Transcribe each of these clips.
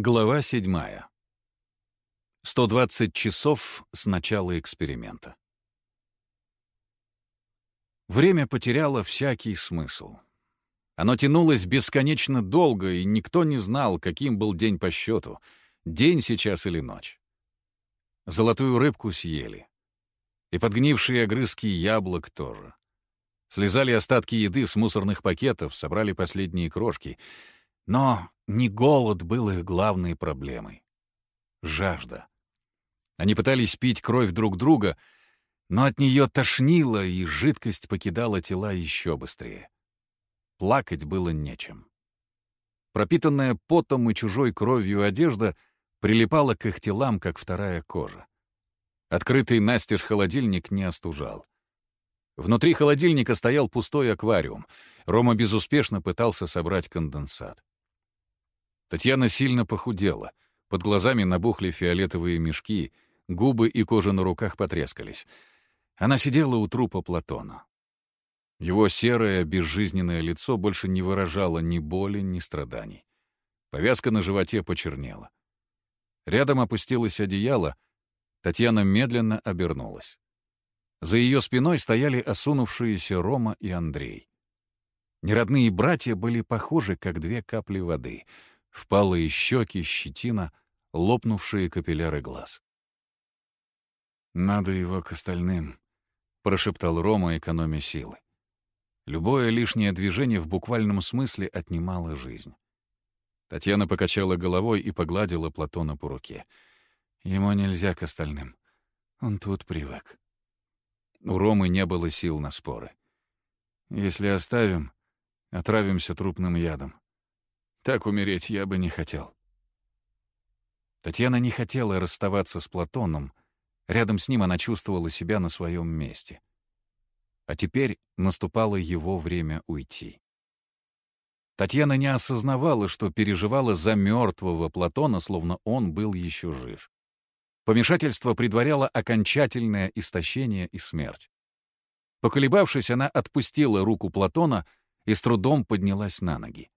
Глава 7. 120 часов с начала эксперимента. Время потеряло всякий смысл. Оно тянулось бесконечно долго, и никто не знал, каким был день по счету — день сейчас или ночь. Золотую рыбку съели. И подгнившие огрызки яблок тоже. Слезали остатки еды с мусорных пакетов, собрали последние крошки — но не голод был их главной проблемой. Жажда. Они пытались пить кровь друг друга, но от нее тошнило, и жидкость покидала тела еще быстрее. Плакать было нечем. Пропитанная потом и чужой кровью одежда прилипала к их телам, как вторая кожа. Открытый настежь холодильник не остужал. Внутри холодильника стоял пустой аквариум. Рома безуспешно пытался собрать конденсат. Татьяна сильно похудела. Под глазами набухли фиолетовые мешки, губы и кожа на руках потрескались. Она сидела у трупа Платона. Его серое, безжизненное лицо больше не выражало ни боли, ни страданий. Повязка на животе почернела. Рядом опустилось одеяло. Татьяна медленно обернулась. За ее спиной стояли осунувшиеся Рома и Андрей. Неродные братья были похожи, как две капли воды — впалые щеки, щетина, лопнувшие капилляры глаз. «Надо его к остальным», — прошептал Рома, экономя силы. Любое лишнее движение в буквальном смысле отнимало жизнь. Татьяна покачала головой и погладила Платона по руке. «Ему нельзя к остальным. Он тут привык». У Ромы не было сил на споры. «Если оставим, отравимся трупным ядом. Так умереть я бы не хотел. Татьяна не хотела расставаться с Платоном. Рядом с ним она чувствовала себя на своем месте. А теперь наступало его время уйти. Татьяна не осознавала, что переживала за мертвого Платона, словно он был еще жив. Помешательство предваряло окончательное истощение и смерть. Поколебавшись, она отпустила руку Платона и с трудом поднялась на ноги.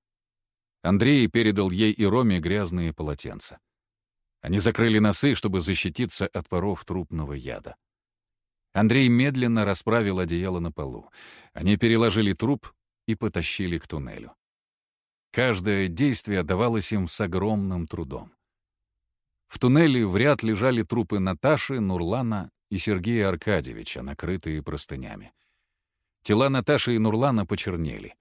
Андрей передал ей и Роме грязные полотенца. Они закрыли носы, чтобы защититься от паров трупного яда. Андрей медленно расправил одеяло на полу. Они переложили труп и потащили к туннелю. Каждое действие давалось им с огромным трудом. В туннеле в ряд лежали трупы Наташи, Нурлана и Сергея Аркадьевича, накрытые простынями. Тела Наташи и Нурлана почернели.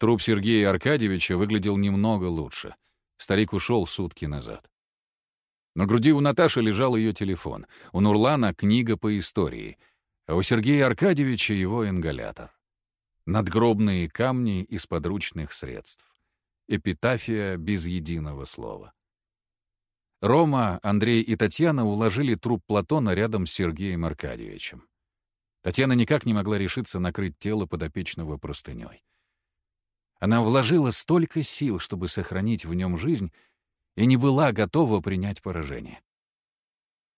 Труп Сергея Аркадьевича выглядел немного лучше. Старик ушел сутки назад. На груди у Наташи лежал ее телефон, у Нурлана — книга по истории, а у Сергея Аркадьевича — его ингалятор. Надгробные камни из подручных средств. Эпитафия без единого слова. Рома, Андрей и Татьяна уложили труп Платона рядом с Сергеем Аркадьевичем. Татьяна никак не могла решиться накрыть тело подопечного простыней. Она вложила столько сил, чтобы сохранить в нем жизнь, и не была готова принять поражение.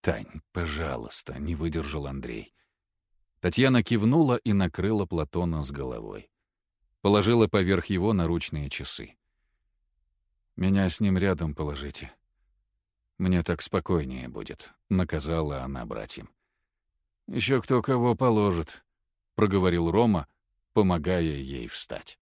«Тань, пожалуйста», — не выдержал Андрей. Татьяна кивнула и накрыла Платона с головой. Положила поверх его наручные часы. «Меня с ним рядом положите. Мне так спокойнее будет», — наказала она братьям. «Еще кто кого положит», — проговорил Рома, помогая ей встать.